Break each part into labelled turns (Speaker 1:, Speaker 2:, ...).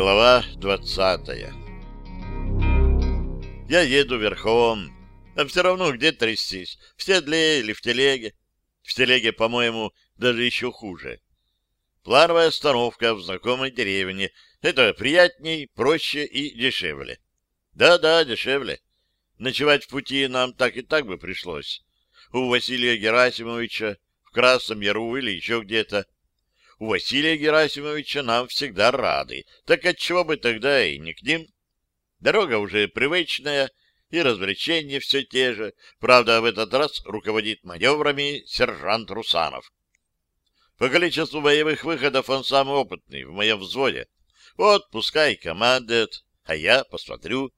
Speaker 1: Глава двадцатая Я еду верхом, а все равно где трястись, в седле или в телеге. В телеге, по-моему, даже еще хуже. Плановая остановка в знакомой деревне. Это приятней, проще и дешевле. Да-да, дешевле. Ночевать в пути нам так и так бы пришлось. У Василия Герасимовича в Красном Яру или еще где-то. У Василия Герасимовича нам всегда рады. Так отчего бы тогда и не к ним? Дорога уже привычная, и развлечения все те же. Правда, в этот раз руководит маневрами сержант Русанов. По количеству боевых выходов он самый опытный в моем взводе. Вот, пускай командует, а я посмотрю.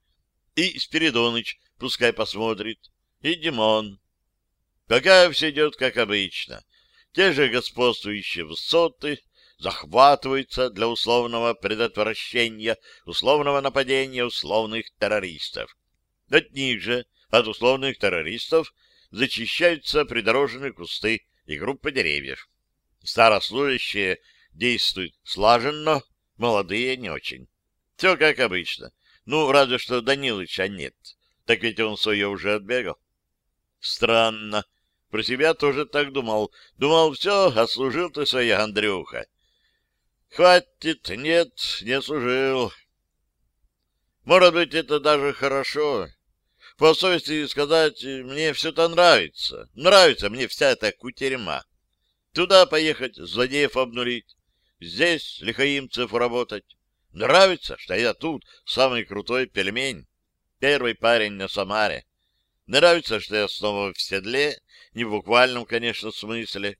Speaker 1: И Спиридоныч пускай посмотрит. И Димон. Пока все идет как обычно. Те же господствующие высоты захватываются для условного предотвращения, условного нападения условных террористов. От них же, от условных террористов, зачищаются придорожные кусты и группы деревьев. Старослужащие действуют слаженно, молодые не очень. Все как обычно. Ну, разве что Данилыча нет. Так ведь он свое уже отбегал. Странно. Про себя тоже так думал. Думал, все, отслужил ты своя, Андрюха. Хватит, нет, не служил. Может быть, это даже хорошо. По совести сказать, мне все это нравится. Нравится мне вся эта кутерьма. Туда поехать, злодеев обнулить. Здесь лихаимцев работать. Нравится, что я тут самый крутой пельмень. Первый парень на Самаре. Нравится, что я снова в седле, не в буквальном, конечно, смысле.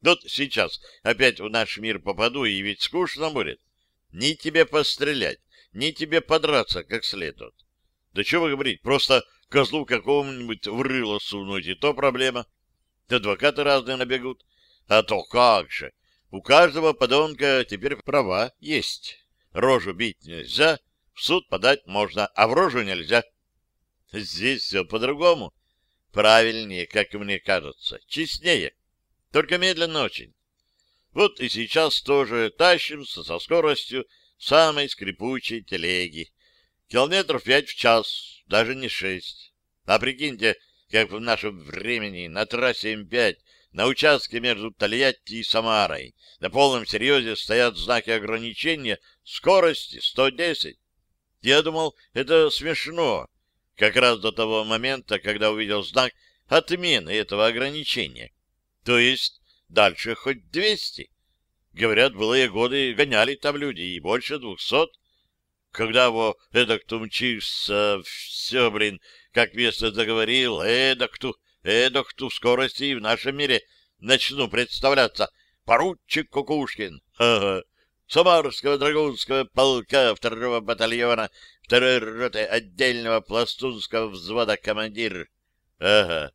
Speaker 1: Вот сейчас опять в наш мир попаду, и ведь скучно будет. Ни тебе пострелять, ни тебе подраться как следует. Да вы говорить, просто козлу какому-нибудь в рыло сунуть, и то проблема. Адвокаты разные набегут. А то как же! У каждого подонка теперь права есть. Рожу бить нельзя, в суд подать можно, а в рожу нельзя. Здесь все по-другому. Правильнее, как мне кажется, честнее. Только медленно очень. Вот и сейчас тоже тащимся со скоростью самой скрипучей телеги. Километров пять в час, даже не шесть. А прикиньте, как в нашем времени на трассе М5 на участке между Тольятти и Самарой на полном серьезе стоят знаки ограничения скорости 110. Я думал, это смешно, как раз до того момента, когда увидел знак отмены этого ограничения. То есть дальше хоть 200. Говорят, былые годы гоняли там люди, и больше двухсот. Когда его эдак-то мчишься, все, блин, как место заговорил, эдак-ту, эдак-ту скорости и в нашем мире начну представляться. Поручик Кукушкин, ага, Самарского драгунского полка второго батальона второй роты отдельного пластунского взвода командир. Ага.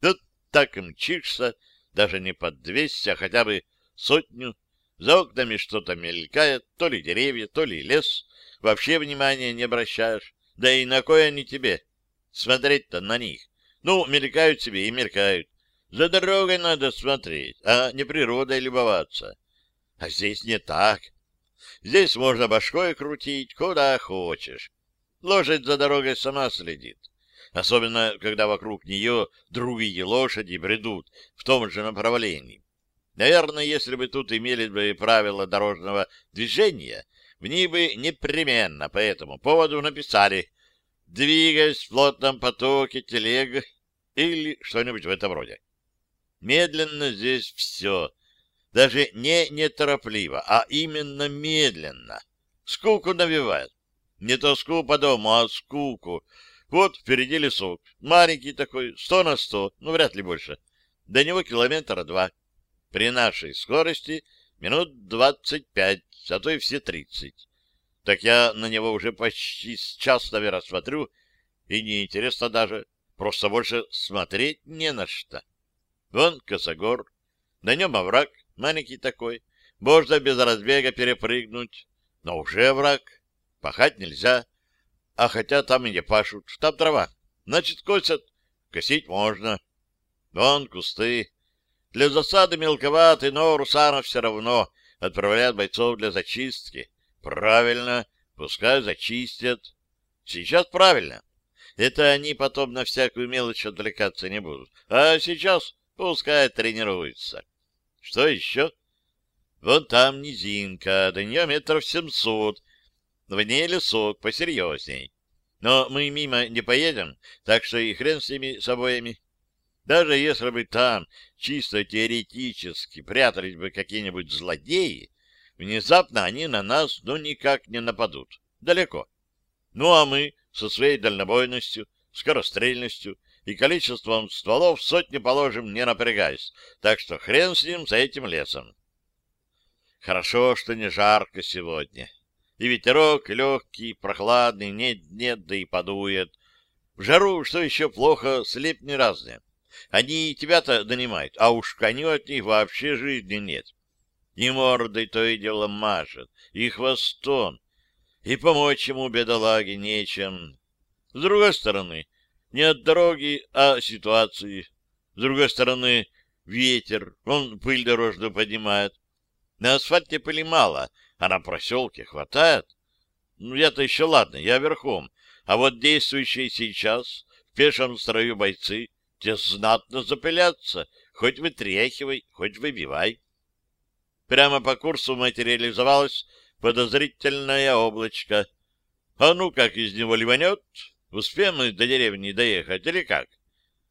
Speaker 1: Тут так мчишься, даже не под двести, а хотя бы сотню. За окнами что-то мелькает, то ли деревья, то ли лес. Вообще внимания не обращаешь. Да и на кое они тебе? Смотреть-то на них. Ну, мелькают себе и мелькают. За дорогой надо смотреть, а не природой любоваться. А здесь не так. Здесь можно башкой крутить, куда хочешь. Лошадь за дорогой сама следит. Особенно, когда вокруг нее другие лошади бредут в том же направлении. Наверное, если бы тут имели бы правила дорожного движения, в них бы непременно по этому поводу написали «Двигаясь в плотном потоке телег» или что-нибудь в этом роде. Медленно здесь все, даже не неторопливо, а именно медленно. Скуку навевает. Не тоску по дому, а скуку. Вот впереди лесок. Маленький такой, сто на сто, ну, вряд ли больше. До него километра два. При нашей скорости минут двадцать пять, а то и все тридцать. Так я на него уже почти час, наверное, смотрю, и неинтересно даже. Просто больше смотреть не на что. Вон косогор, на нем овраг, Маленький такой. Можно без разбега перепрыгнуть. Но уже враг. Пахать нельзя. А хотя там и не пашут. Там трава. Значит, косят. Косить можно. Вон кусты. Для засады мелковаты, но Русанов все равно отправляет бойцов для зачистки. Правильно, пускай зачистят. Сейчас правильно. Это они потом на всякую мелочь отвлекаться не будут. А сейчас пускай тренируются. Что еще? Вон там низинка, до нее метров семьсот. В ней лесок посерьезней. Но мы мимо не поедем, так что и хрен с ними с обоями. Даже если бы там чисто теоретически прятались бы какие-нибудь злодеи, внезапно они на нас ну никак не нападут. Далеко. Ну а мы со своей дальнобойностью, скорострельностью и количеством стволов сотни положим, не напрягаясь, так что хрен с ним, с этим лесом. Хорошо, что не жарко сегодня. И ветерок легкий, прохладный, нет-нет, да и подует. В жару, что еще плохо, слепни разные. Они тебя-то донимают, а уж коню от них вообще жизни нет. И мордой то и дело мажет, и хвостом, и помочь ему, бедолаге, нечем. С другой стороны, не от дороги, а ситуации. С другой стороны, ветер, он пыль дорожную поднимает. На асфальте пыли мало, а на проселке хватает. Ну, я-то еще ладно, я верхом. А вот действующие сейчас в пешем строю бойцы, те знатно запылятся, хоть вытряхивай, хоть выбивай. Прямо по курсу материализовалось подозрительное облачко. А ну, как из него ливанет? Успеем мы до деревни доехать или как?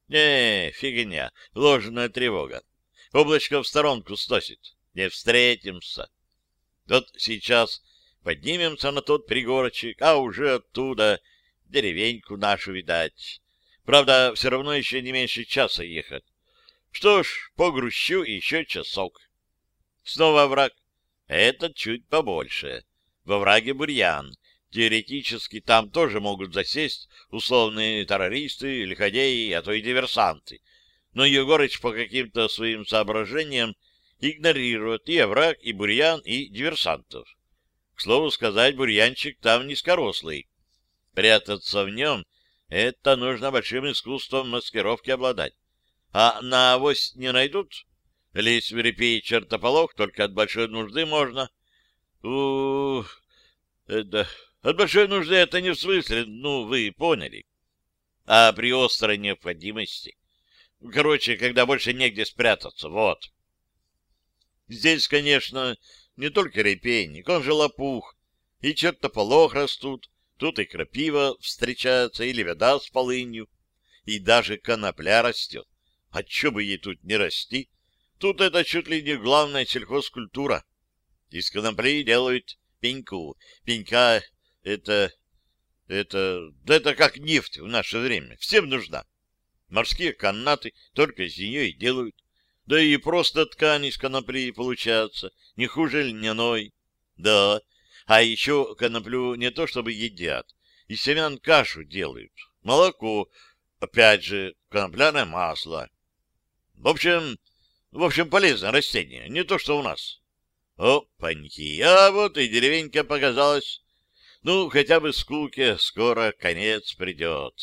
Speaker 1: Не, фигня, ложная тревога. Облачко в сторонку сносит. Не встретимся. Вот сейчас поднимемся на тот пригорочек, а уже оттуда деревеньку нашу видать. Правда, все равно еще не меньше часа ехать. Что ж, погрущу еще часок. Снова враг. Этот чуть побольше. Во враге бурьян. Теоретически там тоже могут засесть условные террористы, лиходеи, а то и диверсанты. Но Егорыч по каким-то своим соображениям игнорирует и овраг, и бурьян, и диверсантов. К слову сказать, бурьянчик там низкорослый. Прятаться в нем — это нужно большим искусством маскировки обладать. А на авось не найдут? Лезть в репей чертополох только от большой нужды можно. у это... От большой нужды это не в смысле, ну, вы поняли. А при острой необходимости. Короче, когда больше негде спрятаться, вот. Здесь, конечно, не только репейник, он же лопух, и чертополох растут, тут и крапива встречается, и леведа с полынью, и даже конопля растет. А чё бы ей тут не расти? Тут это чуть ли не главная сельхозкультура. Из конопли делают пеньку. Пенька — это... это... да это как нефть в наше время. Всем нужна. Морские канаты только из нее и делают. Да и просто ткань из конопли получается, не хуже льняной. Да, а еще коноплю не то чтобы едят, из семян кашу делают, молоко, опять же, конопляное масло. В общем, в общем, полезное растение, не то, что у нас. Опаньки, а вот и деревенька показалась. Ну, хотя бы скуке скоро конец придет.